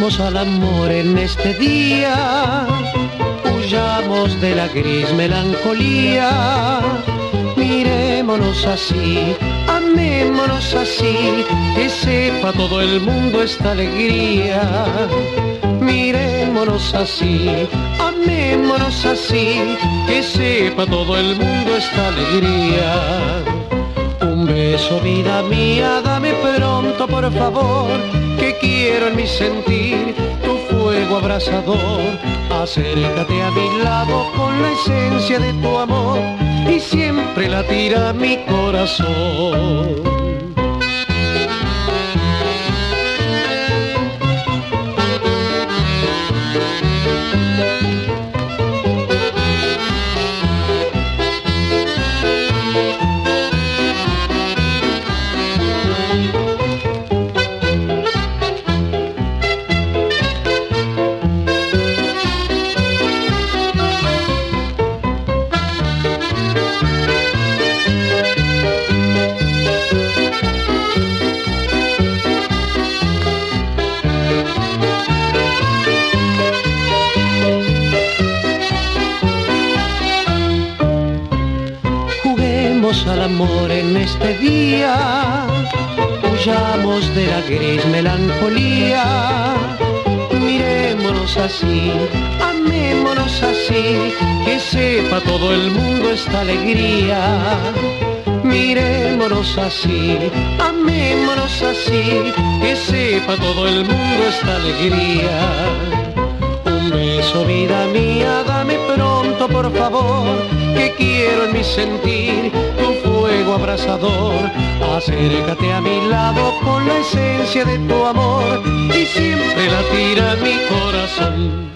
Juguemos al amor en este día, huyamos de la gris melancolía. Mirémonos así, amémonos así, que sepa todo el mundo esta alegría. Mirémonos así, amémonos así, que sepa todo el mundo esta alegría. Un beso, vida mía, dame por favor, que quiero en mi sentir tu fuego abrasador. Acércate a mi lado con la esencia de tu amor y siempre latirá mi corazón. Al amor en este día, huyamos de la gris melancolía, mirémonos así, amémonos así, que sepa todo el mundo esta alegría. Mirémonos así, amémonos así, que sepa todo el mundo esta alegría. Un beso, vida mía, dame pronto, por favor, mi sentir tu fuego abrasador. Acércate a mi lado con la esencia de tu amor y siempre latirá mi corazón.